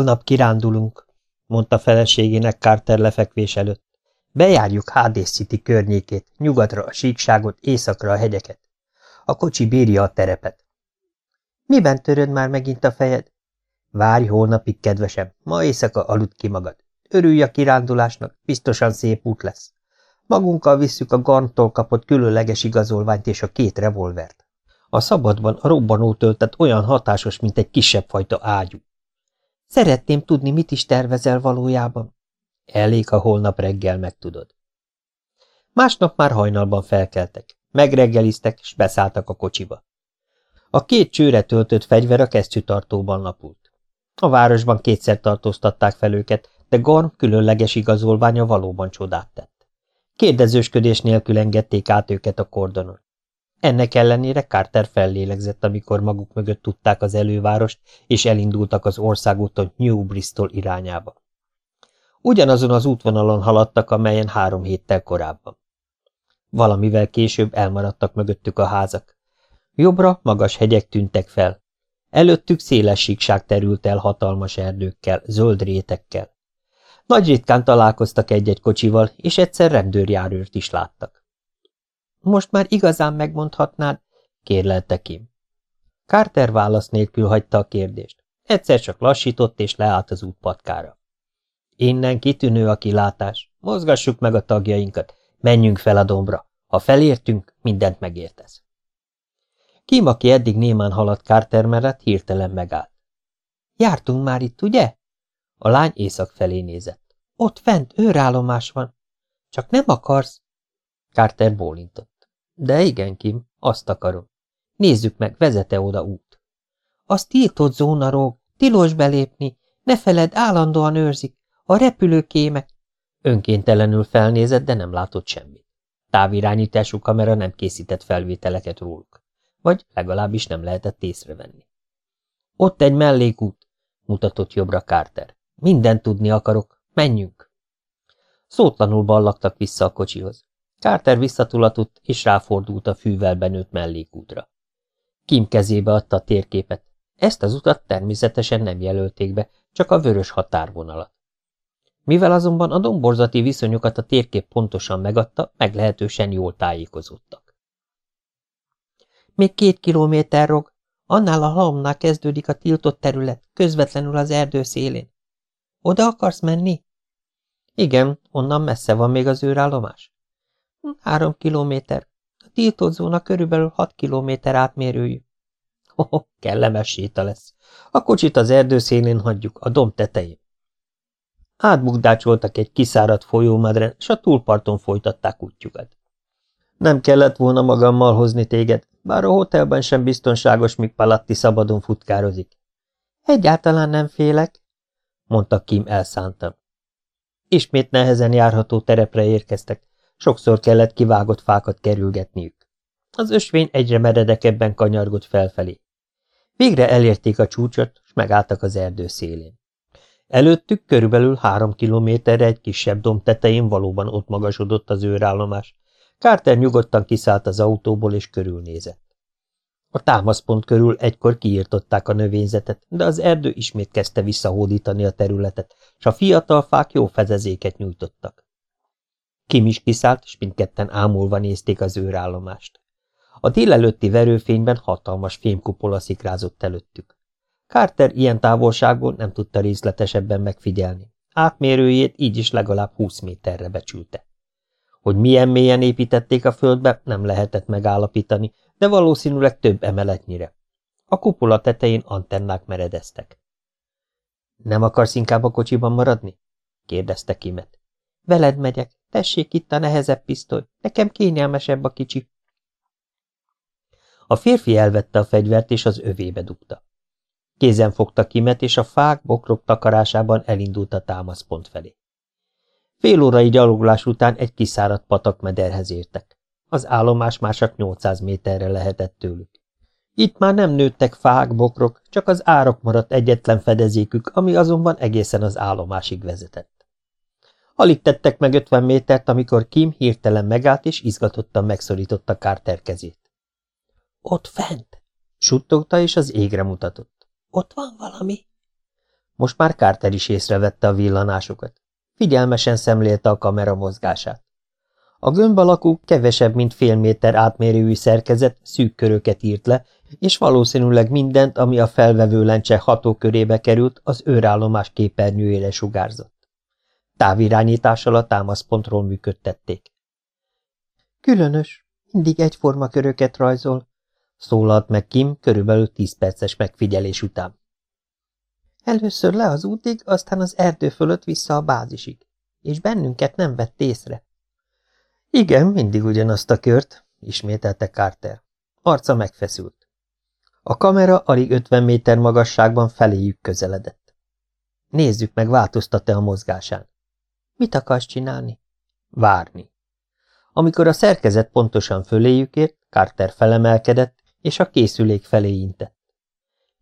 Holnap kirándulunk, mondta feleségének Carter lefekvés előtt. Bejárjuk Hades City környékét, nyugatra a síkságot, északra a hegyeket. A kocsi bírja a terepet. Miben töröd már megint a fejed? Várj holnapig, kedvesem, ma éjszaka aludt ki magad. Örülj a kirándulásnak, biztosan szép út lesz. Magunkkal visszük a Garntól kapott különleges igazolványt és a két revolvert. A szabadban a robbanó töltet olyan hatásos, mint egy kisebb fajta ágyú. Szeretném tudni, mit is tervezel valójában. Elég, ha holnap reggel megtudod. Másnap már hajnalban felkeltek, megreggeliztek, és beszálltak a kocsiba. A két csőre töltött fegyver a kesztyűtartóban lapult. A városban kétszer tartóztatták fel őket, de Gorm különleges igazolványa valóban csodát tett. Kérdezősködés nélkül engedték át őket a kordonon. Ennek ellenére Carter fellélegzett, amikor maguk mögött tudták az elővárost, és elindultak az országúton New Bristol irányába. Ugyanazon az útvonalon haladtak, amelyen három héttel korábban. Valamivel később elmaradtak mögöttük a házak. Jobbra magas hegyek tűntek fel. Előttük széles síkság terült el hatalmas erdőkkel, zöld rétekkel. Nagy ritkán találkoztak egy-egy kocsival, és egyszer rendőrjárőrt is láttak. Most már igazán megmondhatnád, kérlelte Kim. Carter válasz nélkül hagyta a kérdést. Egyszer csak lassított, és leállt az útpatkára. Innen kitűnő a kilátás. Mozgassuk meg a tagjainkat. Menjünk fel a dombra. Ha felértünk, mindent megértesz. Kim, aki eddig némán haladt Carter mellett, hirtelen megállt. Jártunk már itt, ugye? A lány észak felé nézett. Ott fent őrállomás van. Csak nem akarsz? Carter bólintott. De igen, Kim, azt akarom. Nézzük meg, vezete oda út. Az tiltott zóna róg, tilos belépni, ne feled, állandóan őrzik. A repülőkémek. Önkéntelenül felnézett, de nem látott semmit. Távirányítású kamera nem készített felvételeket róluk. Vagy legalábbis nem lehetett észrevenni. Ott egy mellékút, mutatott jobbra Carter. Minden tudni akarok. Menjünk! Szótlanul ballagtak vissza a kocsihoz. Carter visszatulatott, és ráfordult a fűvel benőtt mellékútra. Kim kezébe adta a térképet. Ezt az utat természetesen nem jelölték be, csak a vörös határvonalat. Mivel azonban a domborzati viszonyokat a térkép pontosan megadta, meglehetősen jól tájékozódtak. Még két kilométer rog, annál a halomnál kezdődik a tiltott terület, közvetlenül az erdő szélén. Oda akarsz menni? Igen, onnan messze van még az őrállomás. Három kilométer. A tiltott zóna körülbelül hat kilométer átmérőjű. Oh, kellemes séta lesz. A kocsit az erdő szélén hagyjuk, a domb tetején. Átbukdácsoltak egy kiszáradt folyómedren, és a túlparton folytatták útjukat. Nem kellett volna magammal hozni téged, bár a hotelben sem biztonságos, míg Palatti szabadon futkározik. Egyáltalán nem félek, mondta Kim elszántan. Ismét nehezen járható terepre érkeztek, sokszor kellett kivágott fákat kerülgetniük. Az ösvény egyre meredekebben kanyargott felfelé. Végre elérték a csúcsot, és megálltak az erdő szélén. Előttük körülbelül három kilométerre egy kisebb domb tetején valóban ott magasodott az őrállomás. Carter nyugodtan kiszállt az autóból és körülnézett. A támaszpont körül egykor kiírtották a növényzetet, de az erdő ismét kezdte visszahódítani a területet, és a fiatal fák jó fedezéket nyújtottak. Kim is kiszállt, és mindketten ámulva nézték az őrállomást. A délelőtti verőfényben hatalmas fémkupola szikrázott előttük. Carter ilyen távolságból nem tudta részletesebben megfigyelni. Átmérőjét így is legalább 20 méterre becsülte. Hogy milyen mélyen építették a földbe, nem lehetett megállapítani, de valószínűleg több emeletnyire. A kupola tetején antennák meredeztek. Nem akarsz inkább a kocsiban maradni? kérdezte Kimet. Veled megyek, tessék itt a nehezebb pisztoly, nekem kényelmesebb a kicsi. A férfi elvette a fegyvert és az övébe dugta. Kézen fogta Kimet, és a fák, bokrok takarásában elindult a támaszpont felé. Fél órai gyaloglás után egy kiszáradt patakmederhez értek. Az állomás már csak 800 méterre lehetett tőlük. Itt már nem nőttek fák, bokrok, csak az árok maradt egyetlen fedezékük, ami azonban egészen az állomásig vezetett. Alig tettek meg 50 métert, amikor Kim hirtelen megállt és izgatottan megszorította Carter kezét. – Ott fent! – suttogta és az égre mutatott. Ott van valami? Most már Carter is észrevette a villanásokat. Figyelmesen szemlélte a kamera mozgását. A gömb alakú, kevesebb, mint fél méter átmérőjű szerkezet szűk köröket írt le, és valószínűleg mindent, ami a felvevő lencse hatókörébe került, az őrállomás képernyőjére sugárzott. Távirányítással a támaszpontról működtették. Különös, mindig egyforma köröket rajzol, szólalt meg Kim körülbelül tíz perces megfigyelés után. Először le az útig, aztán az erdő fölött vissza a bázisig, és bennünket nem vett észre. Igen, mindig ugyanazt a kört, ismételte Carter. Arca megfeszült. A kamera alig 50 méter magasságban feléjük közeledett. Nézzük meg, változtat-e a mozgásán. Mit akarsz csinálni? Várni. Amikor a szerkezet pontosan föléjük ért, Carter felemelkedett, és a készülék felé intett.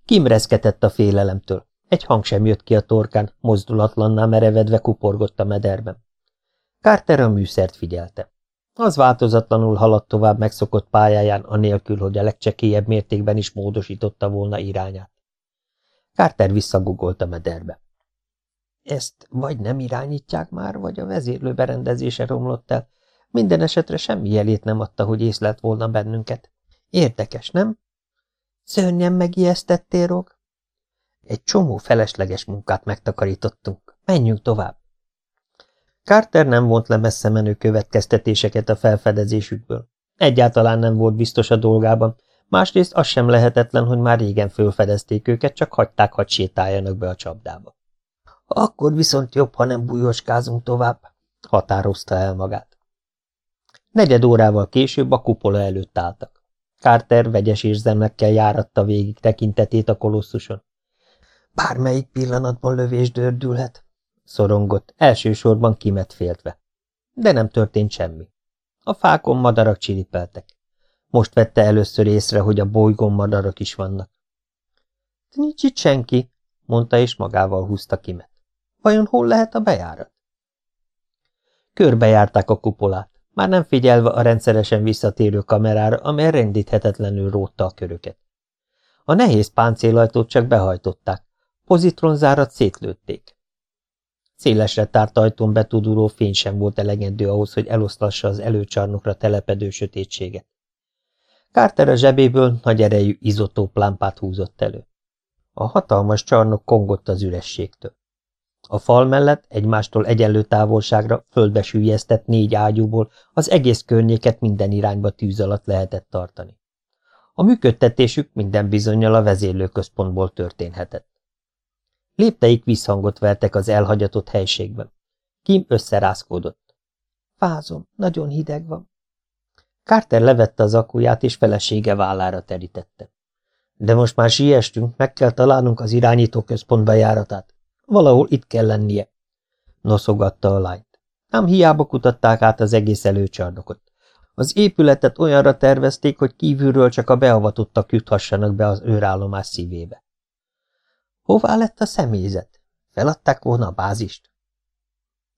Kimrezketett a félelemtől. Egy hang sem jött ki a torkán, mozdulatlanná merevedve kuporgott a mederben. Carter a műszert figyelte. Az változatlanul haladt tovább megszokott pályáján, anélkül, hogy a legcsekélyebb mértékben is módosította volna irányát. Carter visszagugolt a mederbe. Ezt vagy nem irányítják már, vagy a vezérlő berendezése romlott el. Minden esetre semmi jelét nem adta, hogy észlelt volna bennünket. Érdekes, nem? Szörnyen megijesztettél, Rog? Egy csomó felesleges munkát megtakarítottunk. Menjünk tovább. Carter nem vont le messze menő következtetéseket a felfedezésükből. Egyáltalán nem volt biztos a dolgában, másrészt az sem lehetetlen, hogy már régen fölfedezték őket, csak hagyták, hogy sétáljanak be a csapdába. Akkor viszont jobb, ha nem bújoskázunk tovább, határozta el magát. Negyed órával később a kupola előtt álltak. Carter vegyes érzelmekkel járatta végig tekintetét a kolosszuson. Bármelyik pillanatban lövés dördülhet, szorongott, elsősorban kimet féltve. De nem történt semmi. A fákon madarak csiripeltek. Most vette először észre, hogy a bolygón madarak is vannak. – Nincs itt senki – mondta, és magával húzta kimet. – Vajon hol lehet a bejárat? Körbejárták a kupolát, már nem figyelve a rendszeresen visszatérő kamerára, amely rendíthetetlenül rótta a köröket. A nehéz páncélajtót csak behajtották, pozitronzárat szétlőtték. Szélesre tárt ajtón betuduló fény sem volt elegendő ahhoz, hogy eloszlassa az előcsarnokra telepedő sötétséget. Carter a zsebéből nagy erejű izotóp lámpát húzott elő. A hatalmas csarnok kongott az ürességtől. A fal mellett egymástól egyenlő távolságra földbe sűjesztett négy ágyúból az egész környéket minden irányba tűz alatt lehetett tartani. A működtetésük minden bizonyal a vezérlőközpontból történhetett. Lépteik visszhangot vertek az elhagyatott helységben. Kim összerázkódott. Fázom, nagyon hideg van. Carter levette az akuját, és felesége vállára terítette. De most már siestünk, meg kell találnunk az irányító központ bejáratát. Valahol itt kell lennie. Noszogatta a lányt. Ám hiába kutatták át az egész előcsarnokot. Az épületet olyanra tervezték, hogy kívülről csak a beavatottak juthassanak be az őrállomás szívébe. Hová lett a személyzet? Feladták volna a bázist?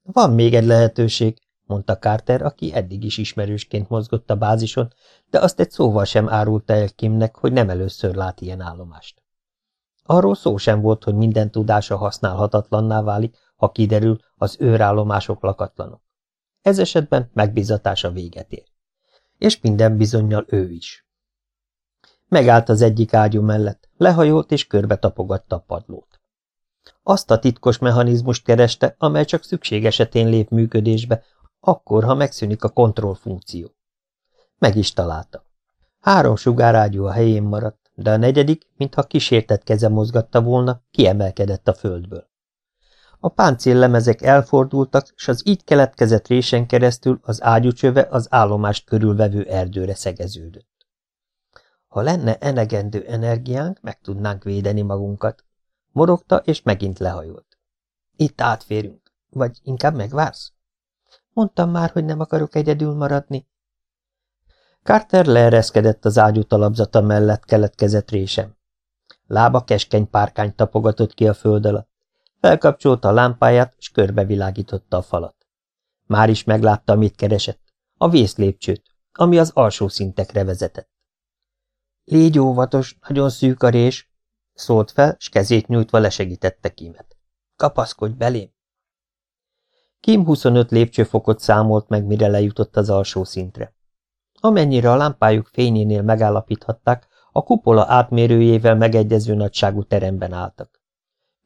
Van még egy lehetőség, mondta Carter, aki eddig is ismerősként mozgott a bázison, de azt egy szóval sem árulta el Kimnek, hogy nem először lát ilyen állomást. Arról szó sem volt, hogy minden tudása használhatatlanná válik, ha kiderül, az őrállomások lakatlanok. Ez esetben megbizatása véget ér. És minden bizonyal ő is. Megállt az egyik ágyú mellett, lehajolt és körbe tapogatta a padlót. Azt a titkos mechanizmust kereste, amely csak szükség esetén lép működésbe, akkor, ha megszűnik a kontrollfunkció. Meg is találta. Három sugárágyú a helyén maradt, de a negyedik, mintha kísértett keze mozgatta volna, kiemelkedett a földből. A páncéllemezek elfordultak, s az így keletkezett résen keresztül az ágyúcsöve az állomást körülvevő erdőre szegeződött. Ha lenne enegendő energiánk, meg tudnánk védeni magunkat. Morogta, és megint lehajolt. Itt átférünk, vagy inkább megvársz? Mondtam már, hogy nem akarok egyedül maradni. Carter leereszkedett az ágyú talapzata mellett keletkezett résem. Lába keskeny párkány tapogatott ki a föld alatt. Felkapcsolta a lámpáját, és körbevilágította a falat. Már is meglátta, mit keresett. A vészlépcsőt, ami az alsó szintekre vezetett. Légy óvatos, nagyon szűk a rés, Szólt fel, s kezét nyújtva lesegítette Kimet. Kapaszkodj belém! Kim 25 lépcsőfokot számolt meg, mire lejutott az alsó szintre. Amennyire a lámpájuk fényénél megállapíthatták, a kupola átmérőjével megegyező nagyságú teremben álltak.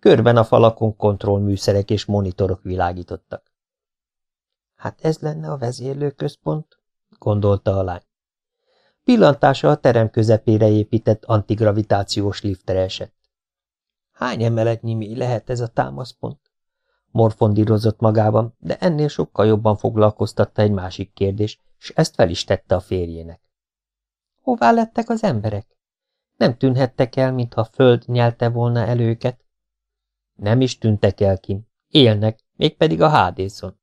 Körben a falakon kontrollműszerek és monitorok világítottak. Hát ez lenne a vezérlőközpont, gondolta a lány. Pillantása a terem közepére épített antigravitációs liftre esett. Hány emeletnyi mi lehet ez a támaszpont? Morfondírozott magában, de ennél sokkal jobban foglalkoztatta egy másik kérdés, és ezt fel is tette a férjének. Hová lettek az emberek? Nem tűnhettek el, mintha a föld nyelte volna el őket? Nem is tűntek el, Kim. Élnek, mégpedig a hádészon.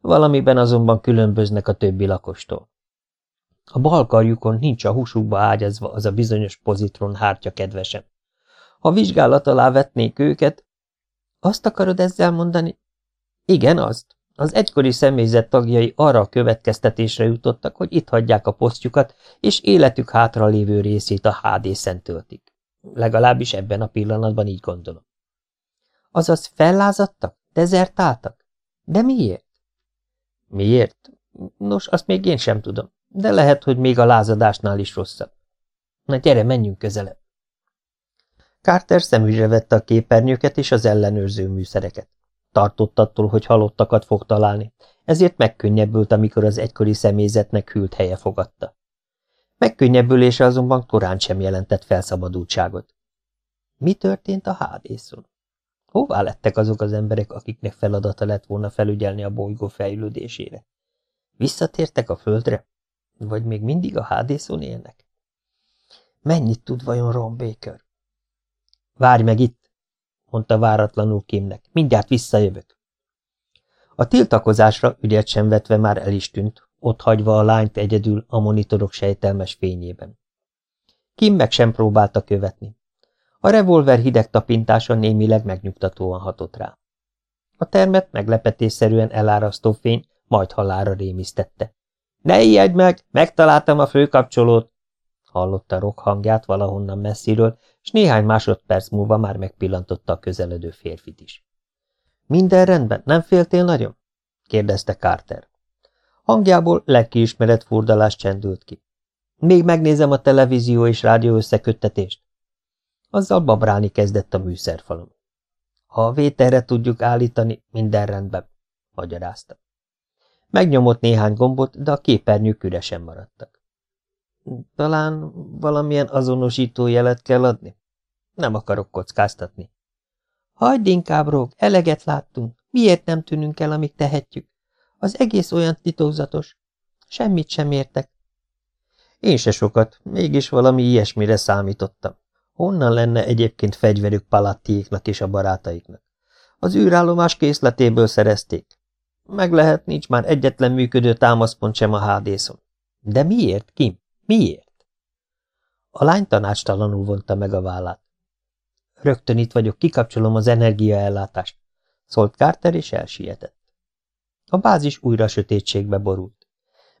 Valamiben azonban különböznek a többi lakostól. A bal karjukon nincs a húsukba ágyazva az a bizonyos pozitron hártya kedvesem. Ha vizsgálat alá vetnék őket... Azt akarod ezzel mondani? Igen, azt. Az egykori személyzet tagjai arra a következtetésre jutottak, hogy itt hagyják a posztjukat, és életük hátra lévő részét a HD-szen töltik. Legalábbis ebben a pillanatban így gondolom. Azaz fellázadtak? Dezertáltak? De miért? Miért? Nos, azt még én sem tudom, de lehet, hogy még a lázadásnál is rosszabb. Na gyere, menjünk közelebb. Carter szemügyre vette a képernyőket és az ellenőrző műszereket. Tartott attól, hogy halottakat fog találni, ezért megkönnyebbült, amikor az egykori személyzetnek hűlt helye fogadta. Megkönnyebbülése azonban korán sem jelentett felszabadultságot. Mi történt a hádészon? Hová lettek azok az emberek, akiknek feladata lett volna felügyelni a bolygó fejlődésére? Visszatértek a földre? Vagy még mindig a hádészon élnek? Mennyit tud vajon Ron Baker? Várj meg itt, mondta váratlanul Kimnek. Mindjárt visszajövök. A tiltakozásra ügyet sem vetve már el is tűnt, ott hagyva a lányt egyedül a monitorok sejtelmes fényében. Kim meg sem próbálta követni. A revolver hideg tapintása némileg megnyugtatóan hatott rá. A termet meglepetésszerűen elárasztó fény majd halára rémisztette. – Ne ijedj meg! Megtaláltam a főkapcsolót! Hallotta Rock hangját valahonnan messziről, és néhány másodperc múlva már megpillantotta a közeledő férfit is. – Minden rendben? Nem féltél nagyon? – kérdezte Carter. Hangjából lelkiismeret furdalás csendült ki. – Még megnézem a televízió és rádió összeköttetést. Azzal babrálni kezdett a műszerfalon. Ha a vételre tudjuk állítani, minden rendben, magyarázta. Megnyomott néhány gombot, de a képernyők üresen maradtak. Talán valamilyen azonosító jelet kell adni? Nem akarok kockáztatni. Hagyd inkább, Róg, eleget láttunk. Miért nem tűnünk el, amíg tehetjük? Az egész olyan titokzatos. Semmit sem értek. Én se sokat, mégis valami ilyesmire számítottam. Honnan lenne egyébként fegyverük palattiéknak és a barátaiknak? Az űrállomás készletéből szerezték. Meg lehet, nincs már egyetlen működő támaszpont sem a hádészon. De miért, Kim? Miért? A lány tanácstalanul vonta meg a vállát. Rögtön itt vagyok, kikapcsolom az energiaellátást, szólt Carter, és elsietett. A bázis újra sötétségbe borult.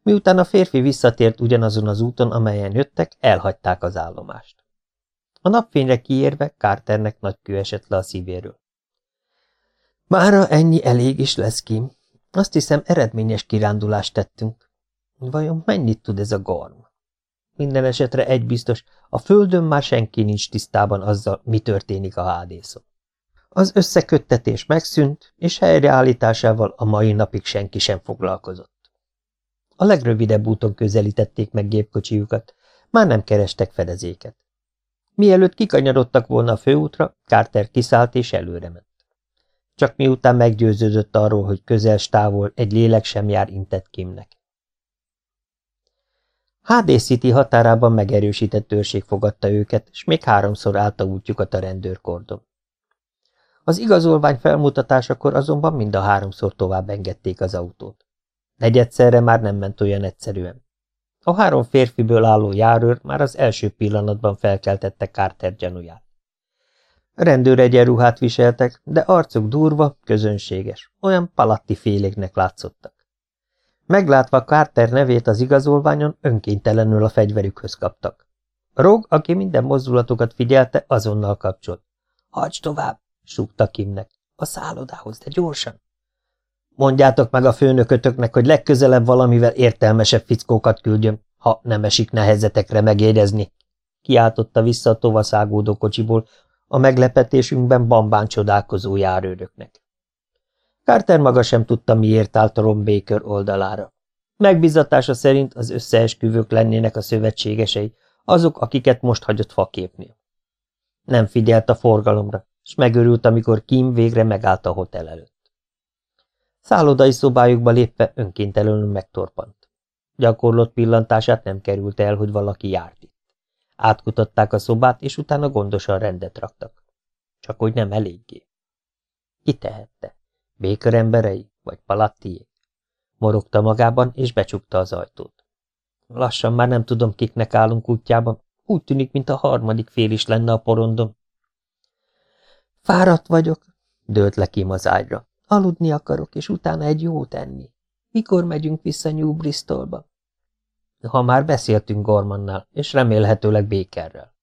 Miután a férfi visszatért ugyanazon az úton, amelyen jöttek, elhagyták az állomást. A napfényre kiérve Carternek nagy kő esett le a szívéről. Mára ennyi elég is lesz, Kim. Azt hiszem, eredményes kirándulást tettünk. Vajon mennyit tud ez a garm? Minden esetre egy biztos, a földön már senki nincs tisztában azzal, mi történik a hádészon. Az összeköttetés megszűnt, és helyreállításával a mai napig senki sem foglalkozott. A legrövidebb úton közelítették meg gépkocsijukat, már nem kerestek fedezéket. Mielőtt kikanyarodtak volna a főútra, Carter kiszállt és előre ment. Csak miután meggyőződött arról, hogy közel távol egy lélek sem jár intett Kimnek. HD City határában megerősített őrség fogadta őket, és még háromszor állta útjukat a rendőrkordon. Az igazolvány felmutatásakor azonban mind a háromszor tovább engedték az autót. Negyedszerre már nem ment olyan egyszerűen. A három férfiből álló járőr már az első pillanatban felkeltette Carter gyanúját. Rendőr egyenruhát viseltek, de arcuk durva, közönséges, olyan palatti féléknek látszottak. Meglátva Carter nevét az igazolványon, önkéntelenül a fegyverükhöz kaptak. Rog, aki minden mozdulatokat figyelte, azonnal kapcsolt. – Hagyj tovább! – súgta Kimnek. – A szállodához, de gyorsan! Mondjátok meg a főnökötöknek, hogy legközelebb valamivel értelmesebb fickókat küldjön, ha nem esik nehezetekre megjegyezni. Kiáltotta vissza a tovaszágódó kocsiból, a meglepetésünkben bambán csodálkozó járőröknek. Carter maga sem tudta, miért állt Ron Baker oldalára. Megbizatása szerint az összeesküvők lennének a szövetségesei, azok, akiket most hagyott faképnél. Nem figyelt a forgalomra, és megörült, amikor Kim végre megállt a hotel előtt. Szállodai szobájukba lépve önkéntelenül megtorpant. Gyakorlott pillantását nem került el, hogy valaki járt itt. Átkutatták a szobát, és utána gondosan rendet raktak. Csak hogy nem eléggé. Ki tehette? Békör emberei, vagy palattiék? Morogta magában, és becsukta az ajtót. Lassan már nem tudom, kiknek állunk útjában. Úgy tűnik, mint a harmadik fél is lenne a porondom. Fáradt vagyok, dőlt le Kim az ágyra. Aludni akarok, és utána egy jót enni. Mikor megyünk vissza New Bristolba? Ha már beszéltünk Gormannál, és remélhetőleg Békerrel.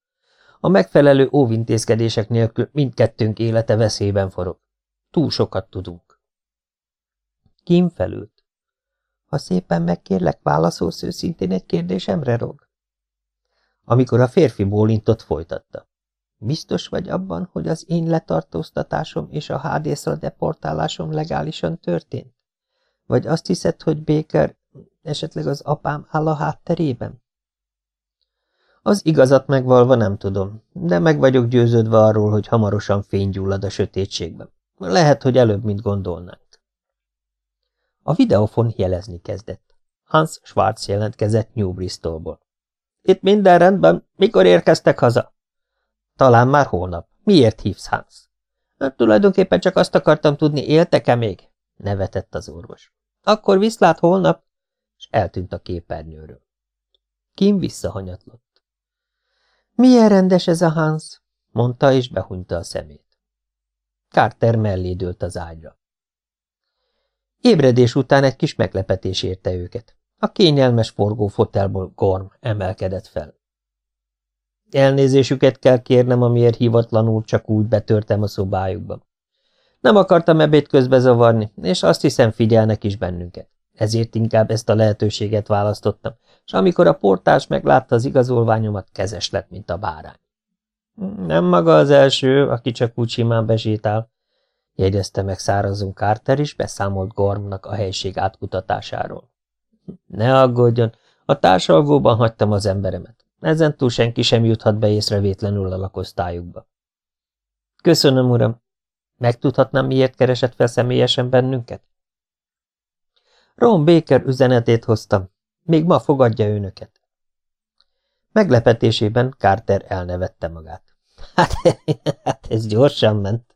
A megfelelő óvintézkedések nélkül mindkettőnk élete veszélyben forog. Túl sokat tudunk. Kim felült. Ha szépen megkérlek, válaszolsz őszintén egy kérdésemre, Rog? Amikor a férfi bólintott, folytatta. Biztos vagy abban, hogy az én letartóztatásom és a hádészra deportálásom legálisan történt? Vagy azt hiszed, hogy Baker, esetleg az apám áll a hátterében? Az igazat megvalva nem tudom, de meg vagyok győződve arról, hogy hamarosan fénygyullad a sötétségben. Lehet, hogy előbb, mint gondolnánk. A videofon jelezni kezdett. Hans Schwarz jelentkezett New Bristolból. Itt minden rendben, mikor érkeztek haza? Talán már holnap. Miért hívsz, Hans? Hát, tulajdonképpen csak azt akartam tudni, éltek-e még? nevetett az orvos. Akkor viszlát holnap, és eltűnt a képernyőről. Kim visszahanyatlott. Milyen rendes ez a Hans? mondta, és behunyta a szemét. Carter mellé dőlt az ágyra. Ébredés után egy kis meglepetés érte őket. A kényelmes forgó fotelból Gorm emelkedett fel. Elnézésüket kell kérnem, amiért hivatlanul csak úgy betörtem a szobájukba. Nem akartam ebéd közbe zavarni, és azt hiszem figyelnek is bennünket. Ezért inkább ezt a lehetőséget választottam, és amikor a portás meglátta az igazolványomat, kezes lett, mint a bárány. Nem maga az első, aki csak úgy simán besétál, jegyezte meg szárazon Carter, is beszámolt Gormnak a helység átkutatásáról. Ne aggódjon, a társalgóban hagytam az emberemet. Ezentúl senki sem juthat be észrevétlenül a lakosztályukba. Köszönöm, uram. Megtudhatnám, miért keresett fel személyesen bennünket? Ron Baker üzenetét hoztam. Még ma fogadja önöket. Meglepetésében Carter elnevette magát. Hát, hát ez gyorsan ment.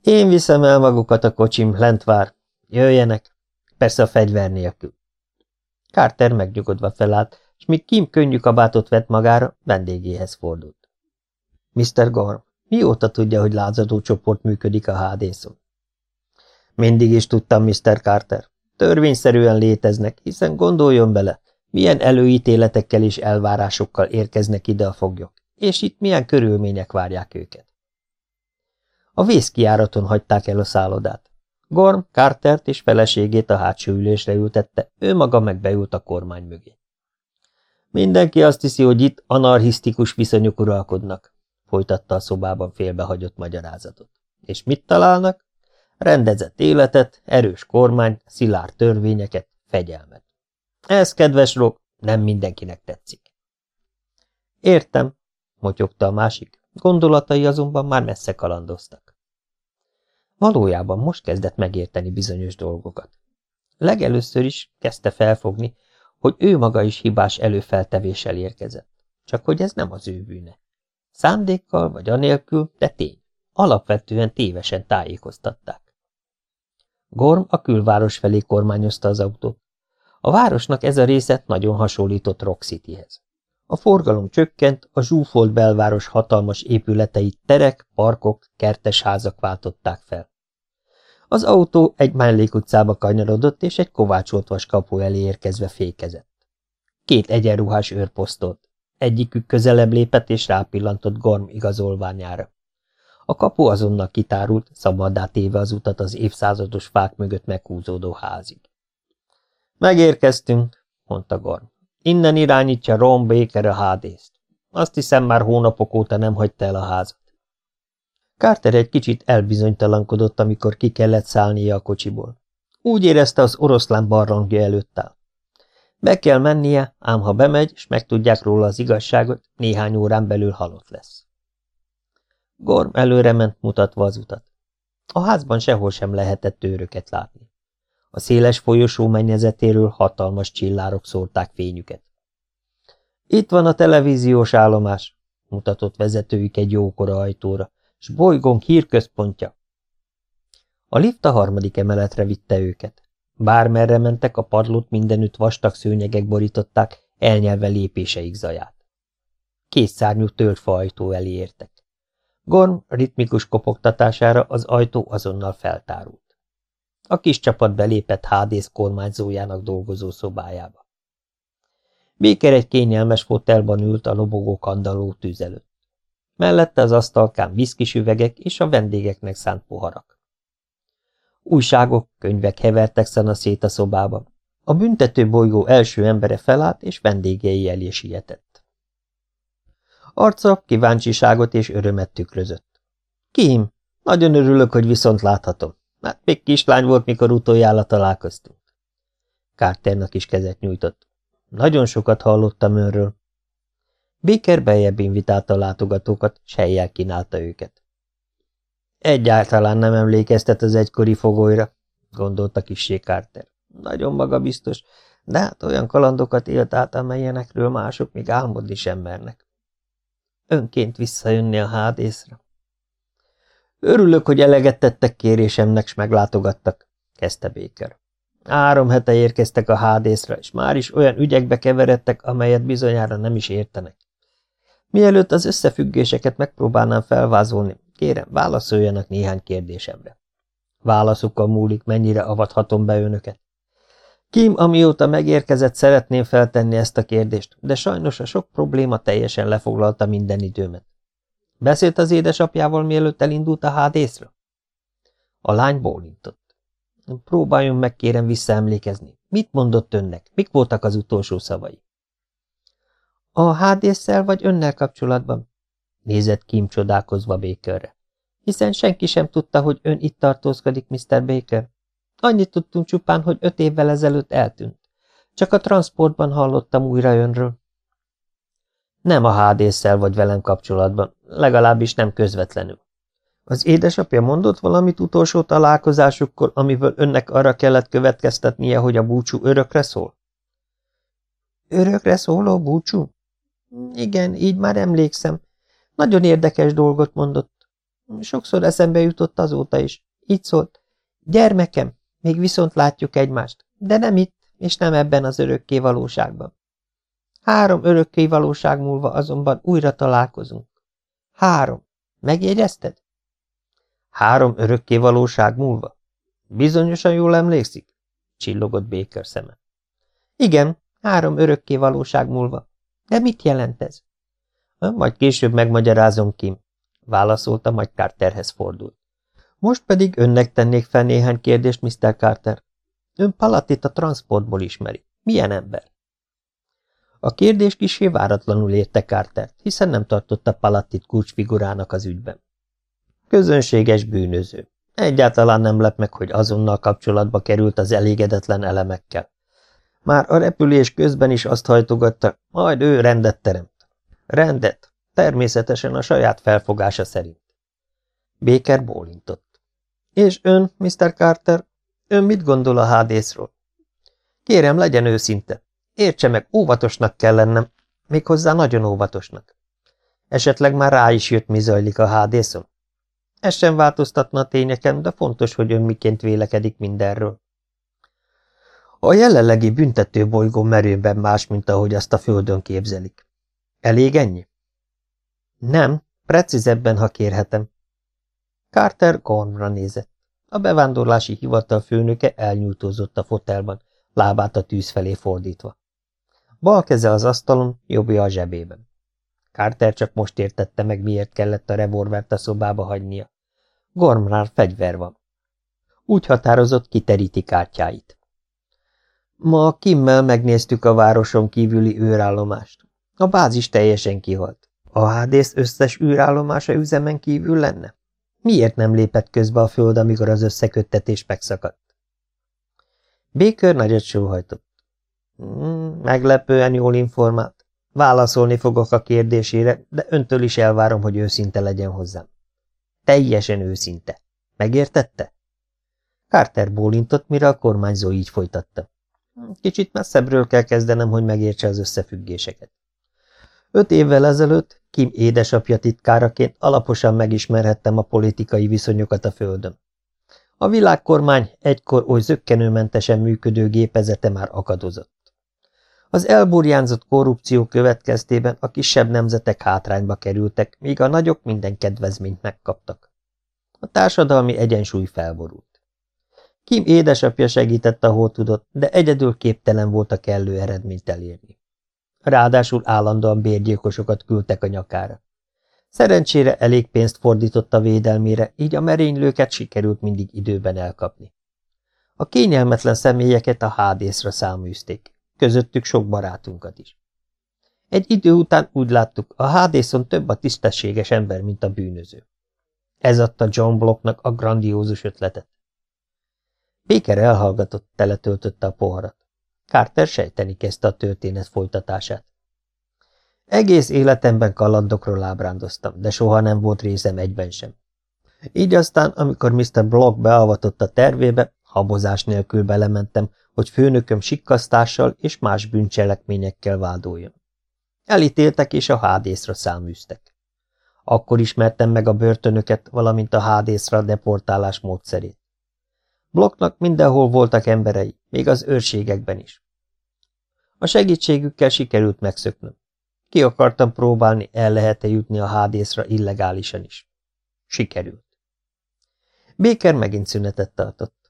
Én viszem el magukat a kocsim, lent vár. Jöjjenek. Persze a fegyver nélkül. Carter megnyugodva felállt, és míg Kim könnyű kabátot vett magára, vendégéhez fordult. Mr. Gorm, mióta tudja, hogy lázadó csoport működik a hádészon? Mindig is tudtam, Mr. Carter. Törvényszerűen léteznek, hiszen gondoljon bele, milyen előítéletekkel és elvárásokkal érkeznek ide a foglyok, és itt milyen körülmények várják őket. A vészkiáraton hagyták el a szállodát. Gorm Cartert és feleségét a hátsó ülésre ültette, ő maga meg a kormány mögé. Mindenki azt hiszi, hogy itt anarchisztikus viszonyok uralkodnak, folytatta a szobában félbehagyott magyarázatot. És mit találnak? Rendezett életet, erős kormány, szilárd törvényeket, fegyelmet. Ez, kedves Rok, nem mindenkinek tetszik. Értem, motyogta a másik, gondolatai azonban már messze kalandoztak. Valójában most kezdett megérteni bizonyos dolgokat. Legelőször is kezdte felfogni, hogy ő maga is hibás előfeltevéssel érkezett. Csak hogy ez nem az ő bűne. Szándékkal vagy anélkül, de tény. Alapvetően tévesen tájékoztatták. Gorm a külváros felé kormányozta az autót. A városnak ez a része nagyon hasonlított Rock Cityhez. A forgalom csökkent, a zsúfolt belváros hatalmas épületeit terek, parkok, kertes házak váltották fel. Az autó egy mellékutcába kanyarodott, és egy kovácsolt vas kapu elé érkezve fékezett. Két egyenruhás őr. Egyikük közelebb lépett és rápillantott Gorm igazolványára. A kapu azonnal kitárult, szabaddá téve az utat az évszázados fák mögött meghúzódó házig. Megérkeztünk, mondta Gorm. Innen irányítja Ron Baker a hádészt. Azt hiszem, már hónapok óta nem hagyta el a házat. Carter egy kicsit elbizonytalankodott, amikor ki kellett szállnia a kocsiból. Úgy érezte, az oroszlán barlangja előtt áll. Be kell mennie, ám ha bemegy, és megtudják róla az igazságot, néhány órán belül halott lesz. Gorm előre ment, mutatva az utat. A házban sehol sem lehetett tőröket látni. A széles folyosó mennyezetéről hatalmas csillárok szórták fényüket. Itt van a televíziós állomás, mutatott vezetőjük egy jókora ajtóra, s bolygónk hírközpontja. A lift a harmadik emeletre vitte őket. Bármerre mentek, a padlót mindenütt vastag szőnyegek borították, elnyelve lépéseik zaját. Kétszárnyú törfa ajtó elé értek. Gorm ritmikus kopogtatására az ajtó azonnal feltárult. A kis csapat belépett Hádész kormányzójának dolgozó szobájába. Béker egy kényelmes fotelban ült a lobogó kandalló tűz. Mellette az asztalkán viszkis üvegek és a vendégeknek szánt poharak. Újságok, könyvek hevertek szana szét a szobában. A büntető bolygó első embere felállt, és vendégei elé sietett. Arca kíváncsiságot és örömet tükrözött. Kim, nagyon örülök, hogy viszont láthatom. Hát még kislány volt, mikor utoljára találkoztunk. Kárternak is kezet nyújtott. Nagyon sokat hallottam önről. Béker beljebb invitálta a látogatókat, s helyjel kínálta őket. Egyáltalán nem emlékeztet az egykori fogolyra, gondolta kissé Carter. Nagyon magabiztos, de hát olyan kalandokat élt át, amelyenekről mások még álmodni sem mernek. Önként visszajönni a hádészre. Örülök, hogy eleget tettek kérésemnek, s meglátogattak, kezdte Béker. Három hete érkeztek a hádészre, és már is olyan ügyekbe keveredtek, amelyet bizonyára nem is értenek. Mielőtt az összefüggéseket megpróbálnám felvázolni, kérem, válaszoljanak néhány kérdésemre. Válaszukkal múlik, mennyire avathatom be önöket. Kim, amióta megérkezett, szeretném feltenni ezt a kérdést, de sajnos a sok probléma teljesen lefoglalta minden időmet. Beszélt az édesapjával, mielőtt elindult a hádészről? A lány bólintott. Próbáljon meg, kérem, visszaemlékezni. Mit mondott önnek? Mik voltak az utolsó szavai? A hádésszel vagy önnel kapcsolatban? Nézett Kim csodálkozva Bakerre. Hiszen senki sem tudta, hogy ön itt tartózkodik, Mr. Baker. Annyit tudtunk csupán, hogy öt évvel ezelőtt eltűnt. Csak a transportban hallottam újra önről. Nem a hádésszel vagy velem kapcsolatban, legalábbis nem közvetlenül. Az édesapja mondott valamit utolsó találkozásukkor, amiből önnek arra kellett következtetnie, hogy a búcsú örökre szól? Örökre szóló búcsú? Igen, így már emlékszem. Nagyon érdekes dolgot mondott. Sokszor eszembe jutott azóta is. Így szólt. Gyermekem, még viszont látjuk egymást, de nem itt, és nem ebben az örökké valóságban. Három örökké valóság múlva azonban újra találkozunk. Három. Megjegyezted? Három örökké valóság múlva? Bizonyosan jól emlékszik? Csillogott Baker szeme. Igen, három örökké valóság múlva. De mit jelent ez? Majd később megmagyarázom, Kim, válaszolta, majd Carterhez fordult. Most pedig önnek tennék fel néhány kérdést, Mr. Carter. Ön Palatit a transportból ismeri. Milyen ember? A kérdés kisé váratlanul érte Cartert, hiszen nem tartotta Palatit kulcsfigurának az ügyben. Közönséges bűnöző. Egyáltalán nem lep meg, hogy azonnal kapcsolatba került az elégedetlen elemekkel. Már a repülés közben is azt hajtogatta, majd ő rendet teremt. Rendet, természetesen a saját felfogása szerint. Béker bólintott. És ön, Mr. Carter, ön mit gondol a hádészról? Kérem, legyen őszinte. Értse meg, óvatosnak kell lennem, méghozzá nagyon óvatosnak. Esetleg már rá is jött, mi zajlik a hádészon? Ez sem változtatna a tényeken, de fontos, hogy ön miként vélekedik mindenről. A jelenlegi büntetőbolygó merőben más, mint ahogy azt a földön képzelik. Elég ennyi? Nem, precízebben, ha kérhetem. Carter Gormra nézett. A bevándorlási hivatal főnöke elnyújtózott a fotelban, lábát a tűz felé fordítva. Bal keze az asztalon, jobbja a zsebében. Carter csak most értette meg, miért kellett a revolvert a szobába hagynia. Gormrár fegyver van. Úgy határozott, kiteríti kártyáit. Ma Kimmel megnéztük a városon kívüli űrállomást. A bázis teljesen kihalt. A Hádész összes űrállomása üzemen kívül lenne? Miért nem lépett közbe a föld, amikor az összeköttetés megszakadt? Békör nagyot sóhajtott. Hmm, meglepően jól informált. Válaszolni fogok a kérdésére, de öntől is elvárom, hogy őszinte legyen hozzám. Teljesen őszinte. Megértette? Carter bólintott, mire a kormányzó így folytatta. Kicsit messzebbről kell kezdenem, hogy megértse az összefüggéseket. Öt évvel ezelőtt Kim édesapja titkáraként alaposan megismerhettem a politikai viszonyokat a földön. A világkormány egykor oly zöggenőmentesen működő gépezete már akadozott. Az elburjánzott korrupció következtében a kisebb nemzetek hátrányba kerültek, míg a nagyok minden kedvezményt megkaptak. A társadalmi egyensúly felborult. Kim édesapja segített, ahol tudott, de egyedül képtelen volt a kellő eredményt elérni. Ráadásul állandóan bérgyilkosokat küldtek a nyakára. Szerencsére elég pénzt fordított a védelmére, így a merénylőket sikerült mindig időben elkapni. A kényelmetlen személyeket a hádészra száműzték, közöttük sok barátunkat is. Egy idő után úgy láttuk, a hádészon több a tisztességes ember, mint a bűnöző. Ez adta John Blocknak a grandiózus ötletet. Béker elhallgatott, teletöltötte a poharat. Carter sejteni kezdte a történet folytatását. Egész életemben kalandokról ábrándoztam, de soha nem volt részem egyben sem. Így aztán, amikor Mr. Block beavatott a tervébe, habozás nélkül belementem, hogy főnököm sikkasztással és más bűncselekményekkel vádoljon. Elítéltek és a hádészra száműztek. Akkor ismertem meg a börtönöket, valamint a hádészra deportálás módszerét. Blokknak mindenhol voltak emberei, még az őrségekben is. A segítségükkel sikerült megszöknöm. Ki akartam próbálni, el lehet-e jutni a hádészra illegálisan is. Sikerült. Béker megint szünetet tartott.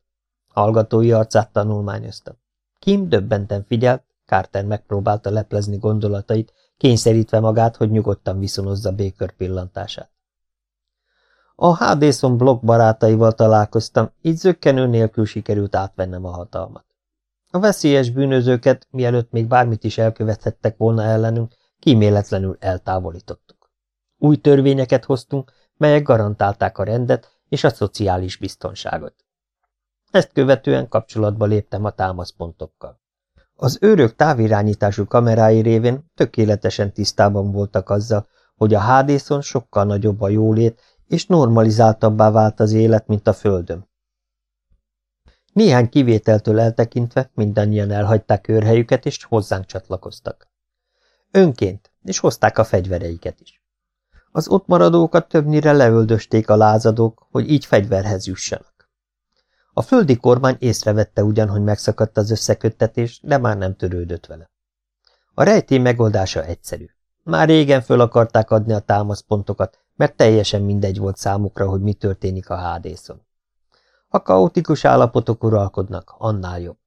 Hallgatói arcát tanulmányoztam. Kim döbbenten figyelt, Carter megpróbálta leplezni gondolatait, kényszerítve magát, hogy nyugodtan viszonozza Békör pillantását. A Hadészon blog barátaival találkoztam, így zöggenő nélkül sikerült átvennem a hatalmat. A veszélyes bűnözőket, mielőtt még bármit is elkövethettek volna ellenünk, kíméletlenül eltávolítottuk. Új törvényeket hoztunk, melyek garantálták a rendet és a szociális biztonságot. Ezt követően kapcsolatba léptem a támaszpontokkal. Az őrök távirányítású kamerái révén tökéletesen tisztában voltak azzal, hogy a hádészon sokkal nagyobb a jólét, és normalizáltabbá vált az élet, mint a földön. Néhány kivételtől eltekintve mindannyian elhagyták őrhelyüket, és hozzánk csatlakoztak. Önként, és hozták a fegyvereiket is. Az ott maradókat többnyire leöldösték a lázadók, hogy így fegyverhez jussanak. A földi kormány észrevette ugyan, hogy megszakadt az összeköttetés, de már nem törődött vele. A rejtély megoldása egyszerű. Már régen föl akarták adni a támaszpontokat, mert teljesen mindegy volt számukra, hogy mi történik a hádészon. Ha kaotikus állapotok uralkodnak, annál jobb.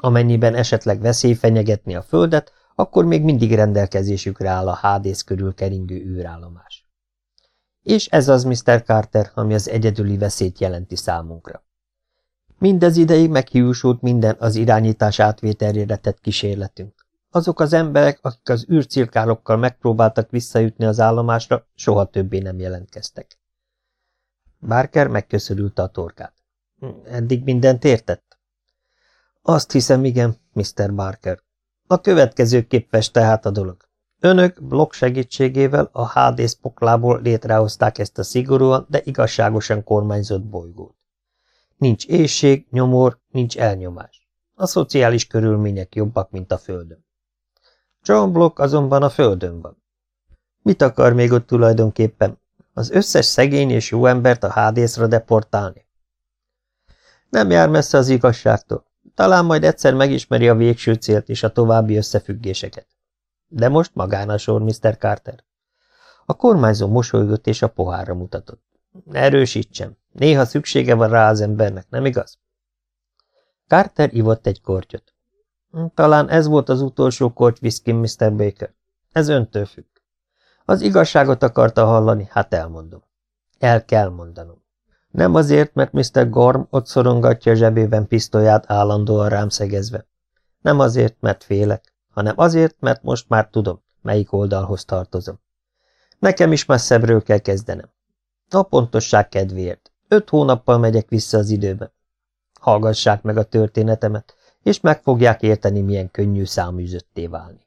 Amennyiben esetleg veszély fenyegetni a földet, akkor még mindig rendelkezésükre áll a hádész körül keringő űrállomás. És ez az, Mr. Carter, ami az egyedüli veszélyt jelenti számunkra. Mindez ideig meghiúsult minden az irányítás átvételére tett kísérletünk. Azok az emberek, akik az űrcirkárokkal megpróbáltak visszajutni az állomásra, soha többé nem jelentkeztek. Barker megköszörülte a torkát. Eddig mindent értett? Azt hiszem, igen, Mr. Barker. A következőképp fest tehát a dolog. Önök blokk segítségével a Hádész poklából létrehozták ezt a szigorúan, de igazságosan kormányzott bolygót. Nincs éjség, nyomor, nincs elnyomás. A szociális körülmények jobbak, mint a Földön. John Block azonban a földön van. Mit akar még ott tulajdonképpen? Az összes szegény és jó embert a hádészra deportálni? Nem jár messze az igazságtól. Talán majd egyszer megismeri a végső célt és a további összefüggéseket. De most magán a sor, Mr. Carter. A kormányzó mosolygott és a pohárra mutatott. Erősítsem. Néha szüksége van rá az embernek, nem igaz? Carter ivott egy kortyot. Talán ez volt az utolsó korty whisky, Mr. Baker. Ez öntől függ. Az igazságot akarta hallani, hát elmondom. El kell mondanom. Nem azért, mert Mr. Gorm ott szorongatja zsebében pisztolyát állandóan rám szegezve. Nem azért, mert félek, hanem azért, mert most már tudom, melyik oldalhoz tartozom. Nekem is messzebbről kell kezdenem. A pontosság kedvéért. Öt hónappal megyek vissza az időbe. Hallgassák meg a történetemet, és meg fogják érteni, milyen könnyű száműzötté válni.